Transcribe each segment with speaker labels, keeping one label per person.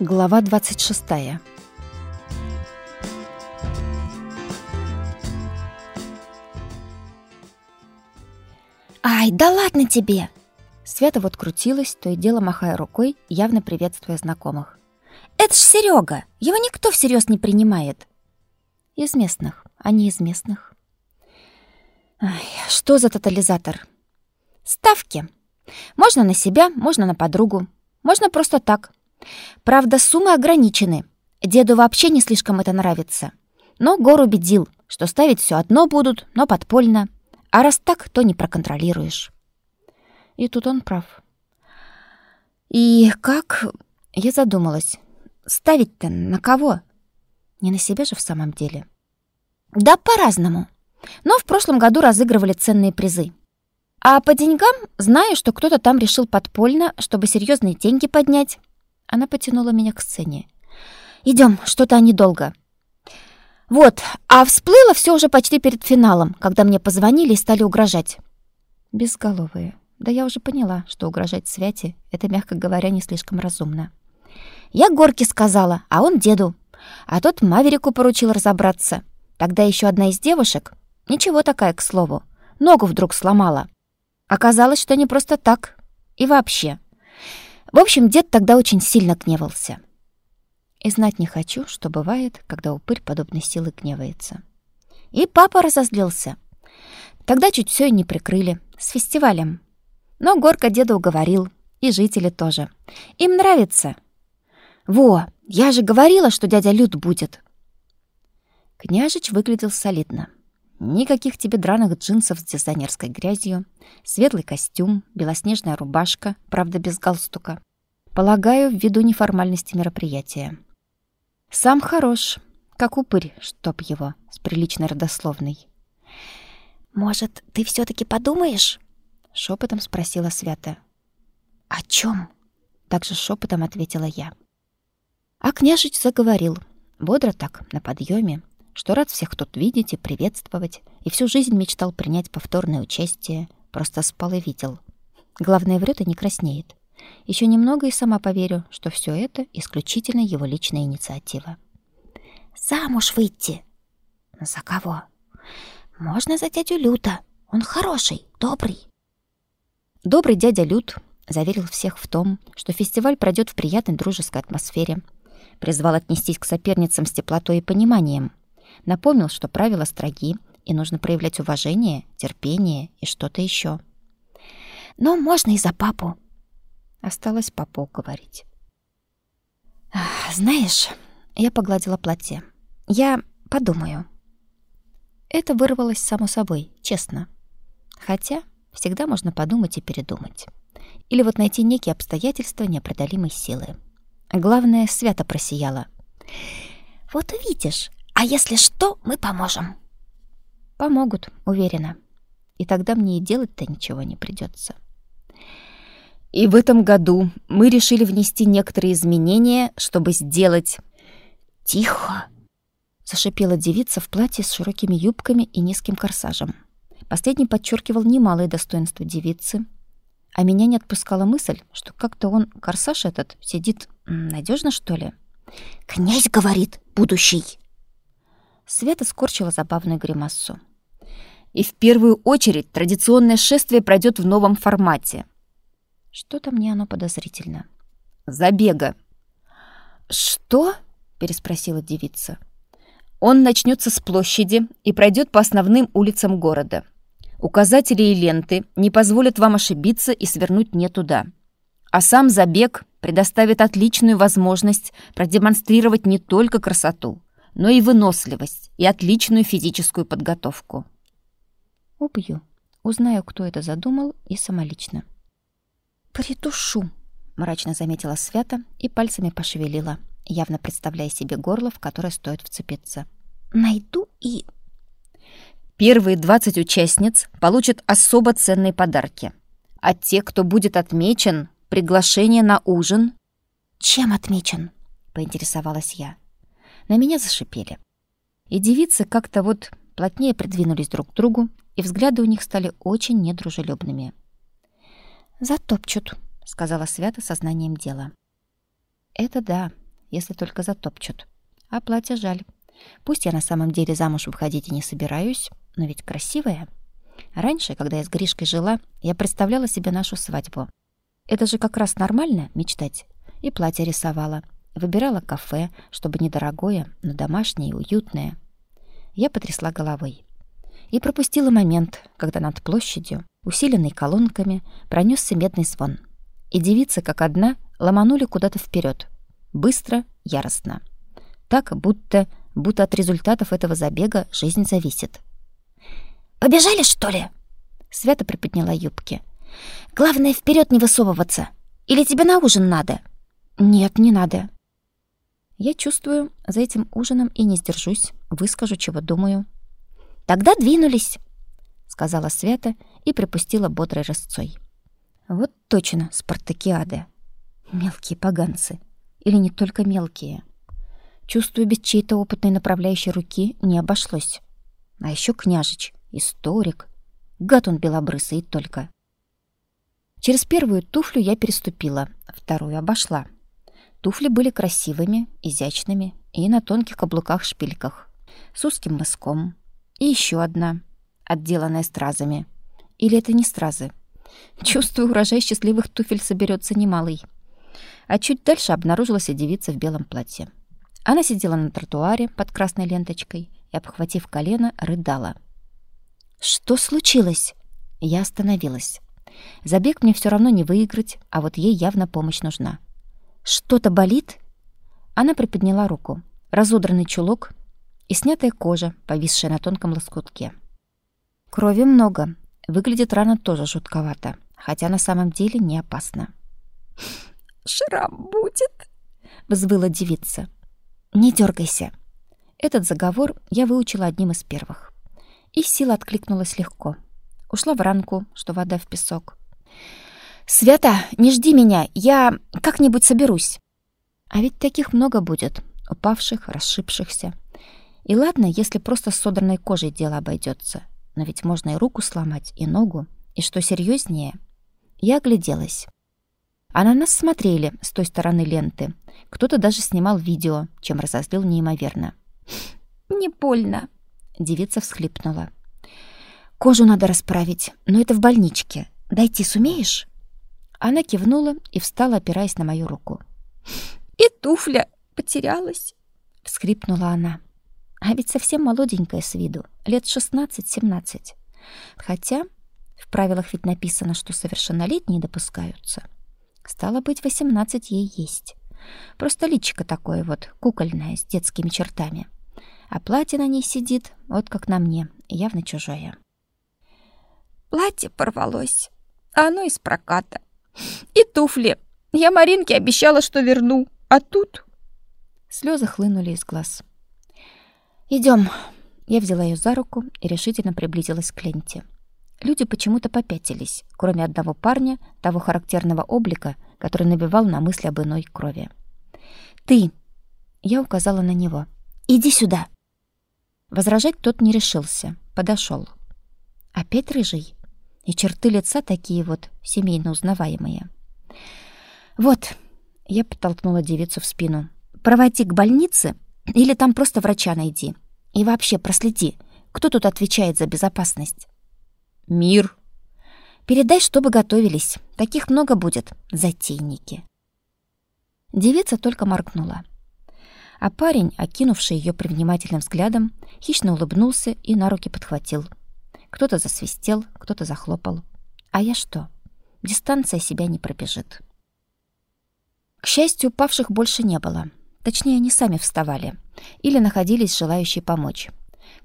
Speaker 1: Глава 26.
Speaker 2: Ай, да ладно тебе.
Speaker 1: Света вот крутилась, то и дело махая рукой, явно приветствуя знакомых.
Speaker 2: Это ж Серега. Его никто всерьез не принимает.
Speaker 1: Из местных, а не из местных. Ай, что за тотализатор?
Speaker 2: Ставки. Можно на себя, можно на подругу, можно просто так. Правда, суммы ограничены. Деду вообще не слишком это нравится. Но Гор убедил, что ставить все одно будут, но подпольно. А раз так, то не проконтролируешь.
Speaker 1: И тут он прав. И как... Я задумалась. Ставить-то на кого? Не на себя же в самом деле.
Speaker 2: Да по-разному. Но в прошлом году разыгрывали ценные призы. А по деньгам знаю, что кто-то там решил подпольно, чтобы серьезные деньги поднять.
Speaker 1: Она потянула меня к сцене.
Speaker 2: Идем, что-то они долго. Вот, а всплыло все уже почти перед финалом, когда мне позвонили и стали угрожать.
Speaker 1: Безголовые. Да я уже поняла, что угрожать Святе — это, мягко говоря, не слишком разумно.
Speaker 2: Я Горке сказала, а он деду. А тот Маверику поручил разобраться. Тогда еще одна из девушек, ничего такая, к слову, ногу вдруг сломала. Оказалось, что не просто так. И вообще, в общем, дед тогда очень сильно гневался.
Speaker 1: И знать не хочу, что бывает, когда упырь подобной силы гневается.
Speaker 2: И папа разозлился. Тогда чуть все и не прикрыли. С фестивалем. Но Горка деда уговорил. И жители тоже. Им нравится. Во, я же говорила, что дядя Люд будет.
Speaker 1: Княжич выглядел солидно. Никаких тебе драных джинсов с дизайнерской грязью, светлый костюм, белоснежная рубашка, правда без галстука. Полагаю, ввиду неформальности мероприятия. Сам хорош, как упырь, чтоб его, с приличной родословной.
Speaker 2: «Может, ты все таки подумаешь?»
Speaker 1: — шепотом спросила Свята.
Speaker 2: «О чем?
Speaker 1: также шепотом ответила я. А княжич заговорил, бодро так, на подъеме, что рад всех тут видеть и приветствовать, и всю жизнь мечтал принять повторное участие, просто спал и видел. Главное, врет и не краснеет. Еще немного и сама поверю, что все это исключительно его личная инициатива.
Speaker 2: «Замуж выйти?»
Speaker 1: «За кого?»
Speaker 2: «Можно за дядю Люта. Он хороший, добрый».
Speaker 1: Добрый дядя Лют заверил всех в том, что фестиваль пройдет в приятной дружеской атмосфере. Призвал отнестись к соперницам с теплотой и пониманием, Напомнил, что правила строги, и нужно проявлять уважение, терпение и что-то еще.
Speaker 2: «Но можно и за папу».
Speaker 1: Осталось папу говорить.
Speaker 2: «Знаешь...» — я погладила платье. «Я подумаю».
Speaker 1: Это вырвалось само собой, честно. Хотя всегда можно подумать и передумать. Или вот найти некие обстоятельства неопределимой силы. Главное, свято просияло.
Speaker 2: «Вот увидишь, а если что, мы поможем.
Speaker 1: Помогут, уверена. И тогда мне и делать-то ничего не придется. И в этом году мы решили внести некоторые изменения, чтобы сделать...
Speaker 2: Тихо!
Speaker 1: Зашипела девица в платье с широкими юбками и низким корсажем. Последний подчеркивал немалые достоинства девицы, а меня не отпускала мысль, что как-то он, корсаж этот, сидит надежно, что ли.
Speaker 2: «Князь говорит, будущий!»
Speaker 1: Света скорчила забавную гримасу. И в первую очередь традиционное шествие пройдет в новом формате. Что-то мне оно подозрительно. Забега. Что? переспросила девица. Он начнется с площади и пройдет по основным улицам города. Указатели и ленты не позволят вам ошибиться и свернуть не туда. А сам забег предоставит отличную возможность продемонстрировать не только красоту, но и выносливость и отличную физическую подготовку. Убью. Узнаю, кто это задумал, и самолично.
Speaker 2: «Притушу», — мрачно заметила Свята и пальцами пошевелила, явно представляя себе горло, в которое стоит вцепиться. «Найду и...»
Speaker 1: Первые 20 участниц получат особо ценные подарки. А те, кто будет отмечен, приглашение на ужин...
Speaker 2: «Чем отмечен?»
Speaker 1: — поинтересовалась я. На меня зашипели. И девицы как-то вот плотнее придвинулись друг к другу, и взгляды у них стали очень недружелюбными. «Затопчут», — сказала Свята сознанием дела. «Это да, если только затопчут. А платье жаль. Пусть я на самом деле замуж выходить и не собираюсь, но ведь красивая. Раньше, когда я с Гришкой жила, я представляла себе нашу свадьбу. Это же как раз нормально мечтать. И платье рисовала. Выбирала кафе, чтобы недорогое, но домашнее и уютное. Я потрясла головой. И пропустила момент, когда над площадью, усиленной колонками, пронесся медный звон. И девицы, как одна, ломанули куда-то вперед. Быстро, яростно. Так, будто, будто от результатов этого забега жизнь зависит.
Speaker 2: «Побежали, что ли?»
Speaker 1: Свята приподняла юбки.
Speaker 2: «Главное, вперед не высовываться. Или тебе на ужин надо?»
Speaker 1: «Нет, не надо». Я чувствую, за этим ужином и не сдержусь, выскажу, чего думаю.
Speaker 2: «Тогда двинулись», —
Speaker 1: сказала Свята и припустила бодрой рысцой. Вот точно спартакиады. Мелкие поганцы. Или не только мелкие. Чувствую, без чьей-то опытной направляющей руки не обошлось. А еще княжич, историк. Гад он белобрысый и только. Через первую туфлю я переступила, вторую обошла. Туфли были красивыми, изящными и на тонких каблуках-шпильках, с узким мыском. И еще одна, отделанная стразами. Или это не стразы? Чувствую, урожай счастливых туфель соберется немалый. А чуть дальше обнаружилась и девица в белом платье. Она сидела на тротуаре под красной ленточкой и, обхватив колено, рыдала.
Speaker 2: «Что случилось?»
Speaker 1: Я остановилась. Забег мне все равно не выиграть, а вот ей явно помощь нужна.
Speaker 2: «Что-то болит?»
Speaker 1: Она приподняла руку. Разодранный чулок и снятая кожа, повисшая на тонком лоскутке. Крови много. Выглядит рана тоже жутковато, хотя на самом деле не опасно.
Speaker 2: «Шрам будет?»
Speaker 1: — взвыла девица. «Не дергайся». Этот заговор я выучила одним из первых. И сила откликнулась легко. Ушла в ранку, что вода в песок. «Свята, не жди меня, я как-нибудь соберусь». А ведь таких много будет, упавших, расшибшихся. И ладно, если просто с содранной кожей дело обойдется, но ведь можно и руку сломать, и ногу, и что серьезнее. Я огляделась. А на нас смотрели с той стороны ленты. Кто-то даже снимал видео, чем разозлил неимоверно.
Speaker 2: «Не больно», —
Speaker 1: девица всхлипнула. «Кожу надо расправить, но это в больничке. Дойти сумеешь?» Она кивнула и встала, опираясь на мою руку.
Speaker 2: «И туфля потерялась», — вскрипнула она.
Speaker 1: А ведь совсем молоденькая с виду, лет 16-17. Хотя в правилах ведь написано, что совершеннолетние допускаются. Стало быть, 18 ей есть. Просто личико такое вот, кукольное, с детскими чертами. А платье на ней сидит, вот как на мне, явно чужое.
Speaker 2: Платье порвалось, а оно из проката. И туфли. Я Маринке обещала, что верну, а тут...
Speaker 1: Слезы хлынули из глаз. Идем. Я взяла ее за руку и решительно приблизилась к ленте. Люди почему-то попятились, кроме одного парня, того характерного облика, который набивал на мысли об иной крови. «Ты!» — я указала на него. «Иди сюда!» Возражать тот не решился, подошел. Опять рыжий. И черты лица такие вот, семейно узнаваемые. «Вот!» — я подтолкнула девицу в спину. «Проводи к больнице или там просто врача найди. И вообще проследи, кто тут отвечает за безопасность.
Speaker 2: Мир.
Speaker 1: Передай, чтобы готовились. Таких много будет, затейники. Девица только моргнула. А парень, окинувший ее привнимательным взглядом, хищно улыбнулся и на руки подхватил. Кто-то засвистел, кто-то захлопал. А я что? Дистанция себя не пробежит. К счастью, павших больше не было. Точнее, они сами вставали или находились желающие помочь.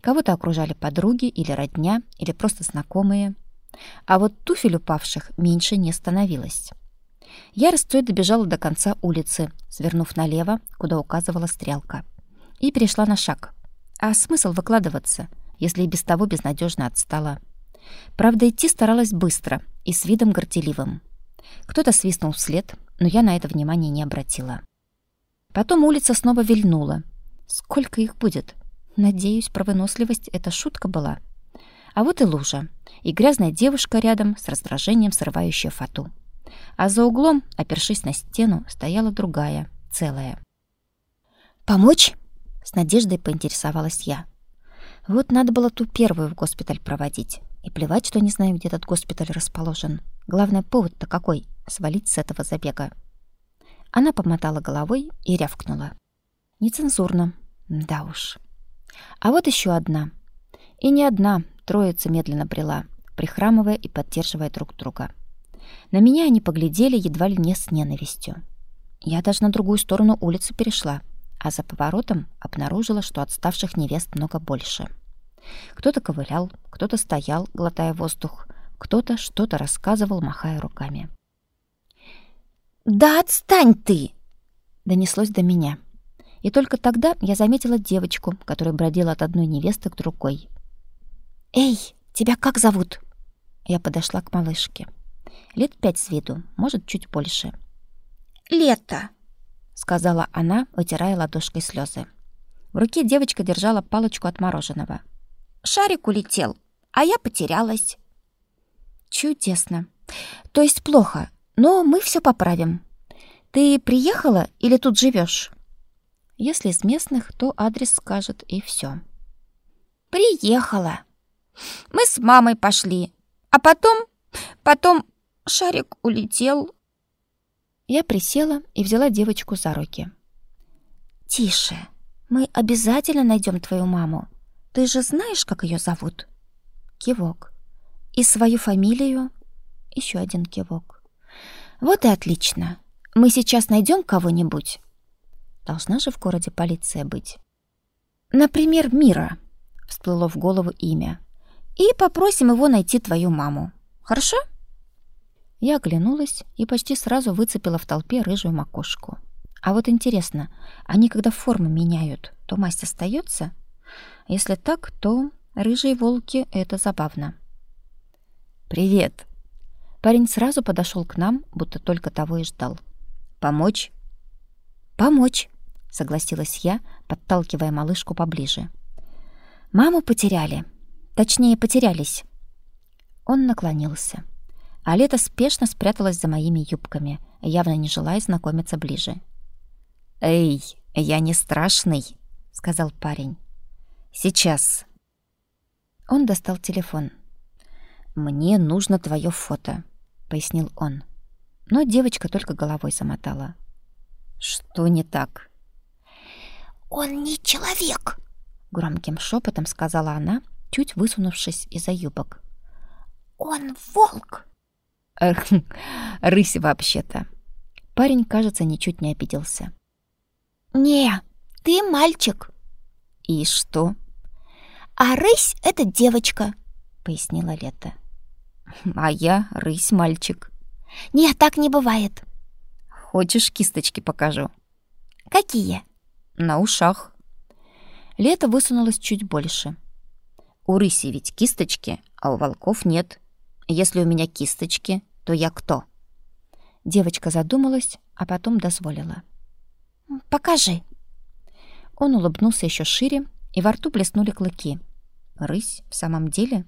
Speaker 1: Кого-то окружали подруги или родня, или просто знакомые. А вот туфель упавших меньше не становилось. Я рысцой добежала до конца улицы, свернув налево, куда указывала стрелка, и перешла на шаг. А смысл выкладываться, если и без того безнадежно отстала? Правда, идти старалась быстро и с видом горделивым. Кто-то свистнул вслед, но я на это внимания не обратила. Потом улица снова вильнула. Сколько их будет? Надеюсь, про выносливость это шутка была. А вот и лужа, и грязная девушка рядом с раздражением срывающая фату. А за углом, опершись на стену, стояла другая, целая.
Speaker 2: «Помочь?» — с надеждой поинтересовалась я. Вот надо было ту первую в госпиталь проводить. И плевать, что не знаю, где этот госпиталь расположен. Главное, повод-то какой — свалить с этого забега. Она помотала головой и рявкнула. Нецензурно. Да уж. А вот еще одна. И не одна, троица медленно брела, прихрамывая и поддерживая друг друга. На меня они поглядели едва ли не с ненавистью. Я даже на другую сторону улицы перешла, а за поворотом обнаружила, что отставших невест много больше. Кто-то ковылял, кто-то стоял, глотая воздух, кто-то что-то рассказывал, махая руками. «Да отстань ты!» — донеслось до меня. И только тогда я заметила девочку, которая бродила от одной невесты к другой. «Эй, тебя как зовут?» Я подошла к малышке. Лет пять с виду, может, чуть больше.
Speaker 1: «Лето!»
Speaker 2: — сказала она, вытирая ладошкой слезы. В руке девочка держала палочку от мороженого.
Speaker 1: «Шарик улетел, а я потерялась».
Speaker 2: «Чудесно. То есть плохо, но мы все поправим. Ты приехала или тут живешь? Если из местных, то адрес скажет и все.
Speaker 1: «Приехала. Мы с мамой пошли, а потом... потом шарик улетел».
Speaker 2: Я присела и взяла девочку за руки. «Тише. Мы обязательно найдем твою маму. Ты же знаешь, как ее зовут?» Кивок. «И свою фамилию?» Еще один кивок. «Вот и отлично. Мы сейчас найдем кого-нибудь?» Должна же в городе полиция быть. «Например, Мира», — всплыло в голову имя. «И попросим его найти твою маму. Хорошо?» Я оглянулась и почти сразу выцепила в толпе рыжую макушку. А вот интересно, они когда форму меняют, то масть остается? Если так, то рыжие волки — это забавно. «Привет!» Парень сразу подошел к нам, будто только того и ждал. «Помочь?» «Помочь», — согласилась я, подталкивая малышку поближе. «Маму потеряли. Точнее, потерялись». Он наклонился а Лето спешно спряталась за моими юбками, явно не желая знакомиться ближе. «Эй, я не страшный», — сказал парень. «Сейчас». Он достал телефон. «Мне нужно твое фото», — пояснил он. Но девочка только головой замотала. «Что не так?»
Speaker 1: «Он не человек», —
Speaker 2: громким шепотом сказала она, чуть высунувшись из-за юбок.
Speaker 1: «Он волк!»
Speaker 2: Рысь вообще-то. Парень, кажется, ничуть не обиделся.
Speaker 1: «Не, ты мальчик».
Speaker 2: «И что?»
Speaker 1: «А рысь — это девочка», — пояснила Лето.
Speaker 2: «А я рысь-мальчик».
Speaker 1: «Нет, так не бывает».
Speaker 2: «Хочешь, кисточки покажу?»
Speaker 1: «Какие?»
Speaker 2: «На ушах». Лето высунулось чуть больше. «У рыси ведь кисточки, а у волков нет». Если у меня кисточки, то я кто? Девочка задумалась, а потом дозволила.
Speaker 1: Покажи.
Speaker 2: Он улыбнулся еще шире, и во рту блеснули клыки. Рысь в самом деле?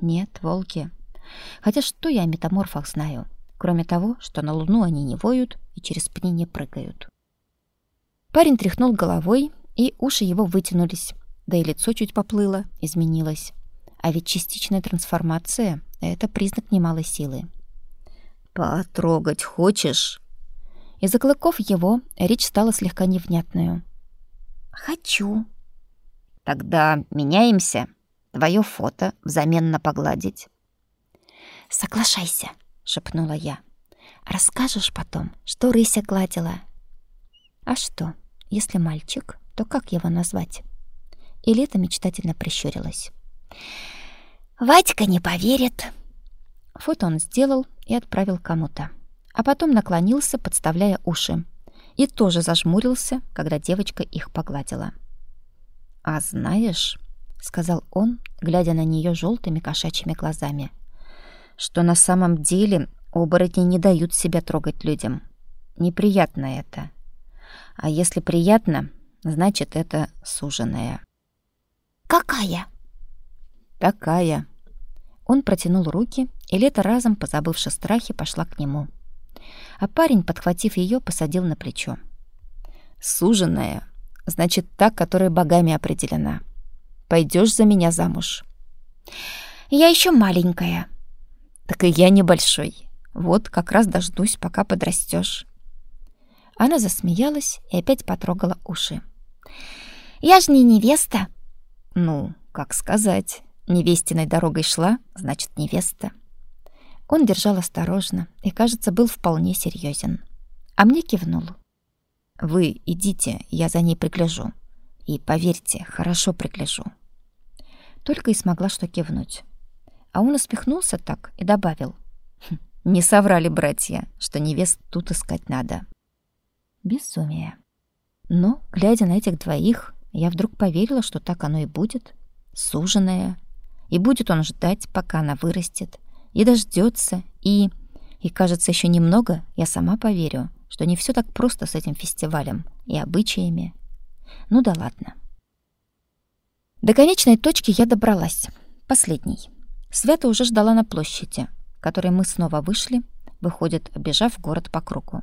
Speaker 2: Нет, волки. Хотя что я о метаморфах знаю, кроме того, что на луну они не воют и через пни не прыгают. Парень тряхнул головой, и уши его вытянулись, да и лицо чуть поплыло, изменилось. А ведь частичная трансформация — это признак немалой силы. «Потрогать хочешь?» Из-за клыков его речь стала слегка невнятную.
Speaker 1: «Хочу».
Speaker 2: «Тогда меняемся. Твое фото взамен на погладить».
Speaker 1: «Соглашайся», — шепнула я.
Speaker 2: «Расскажешь потом, что рыся гладила». «А что, если мальчик, то как его назвать?» И Лето мечтательно прищурилась.
Speaker 1: Вадька не поверит.
Speaker 2: Фото он сделал и отправил кому-то. А потом наклонился, подставляя уши. И тоже зажмурился, когда девочка их погладила. «А знаешь», — сказал он, глядя на нее желтыми кошачьими глазами, «что на самом деле оборотни не дают себя трогать людям. Неприятно это. А если приятно, значит, это суженая».
Speaker 1: «Какая?»
Speaker 2: «Такая», он протянул руки, и Лето разом, позабывши страхи, пошла к нему. А парень, подхватив ее, посадил на плечо. «Суженая,
Speaker 1: Значит, та, которая богами определена. Пойдешь за меня замуж.
Speaker 2: Я еще маленькая.
Speaker 1: Так и я небольшой. Вот как раз дождусь, пока подрастешь.
Speaker 2: Она засмеялась и опять потрогала уши. Я ж не невеста.
Speaker 1: Ну, как сказать. Невестиной дорогой шла, значит, невеста.
Speaker 2: Он держал осторожно и, кажется, был вполне серьезен. А мне кивнул.
Speaker 1: Вы идите, я за ней пригляжу. И поверьте, хорошо пригляжу.
Speaker 2: Только и смогла что кивнуть. А он усмехнулся так и добавил:
Speaker 1: «Хм, "Не соврали братья, что невест тут искать надо".
Speaker 2: Безумие. Но, глядя на этих двоих, я вдруг поверила, что так оно и будет, суженая, и будет он ждать, пока она вырастет, и дождется, и и, кажется, еще немного, я сама поверю, что не все так просто с этим фестивалем и обычаями. Ну да ладно. До конечной точки я добралась. Последней. Свята уже ждала на площади, которой мы снова вышли, выходит, обежав город по кругу.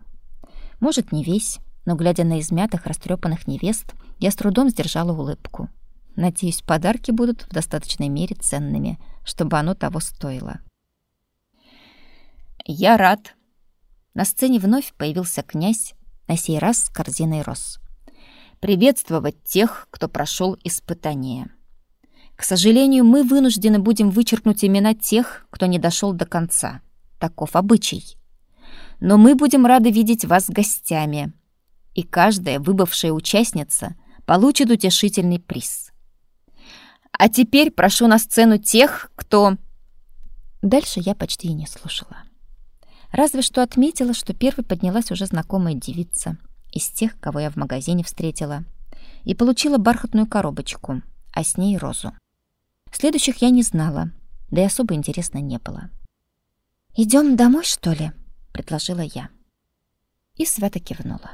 Speaker 2: Может, не весь, но, глядя на измятых, растрепанных невест, я с трудом сдержала улыбку. Надеюсь, подарки будут в достаточной мере ценными, чтобы оно того стоило.
Speaker 1: «Я рад», на сцене вновь появился князь, на сей раз с корзиной роз. «Приветствовать тех, кто прошел испытание. К сожалению, мы вынуждены будем вычеркнуть имена тех, кто не дошел до конца. Таков обычай. Но мы будем рады видеть вас гостями, и каждая выбывшая участница получит утешительный приз. А теперь прошу на сцену тех, кто...»
Speaker 2: Дальше я почти и не слушала. Разве что отметила, что первой поднялась уже знакомая девица из тех, кого я в магазине встретила, и получила бархатную коробочку, а с ней розу. Следующих я не знала, да и особо интересно не было. Идем домой, что ли?» — предложила я. И Свята кивнула.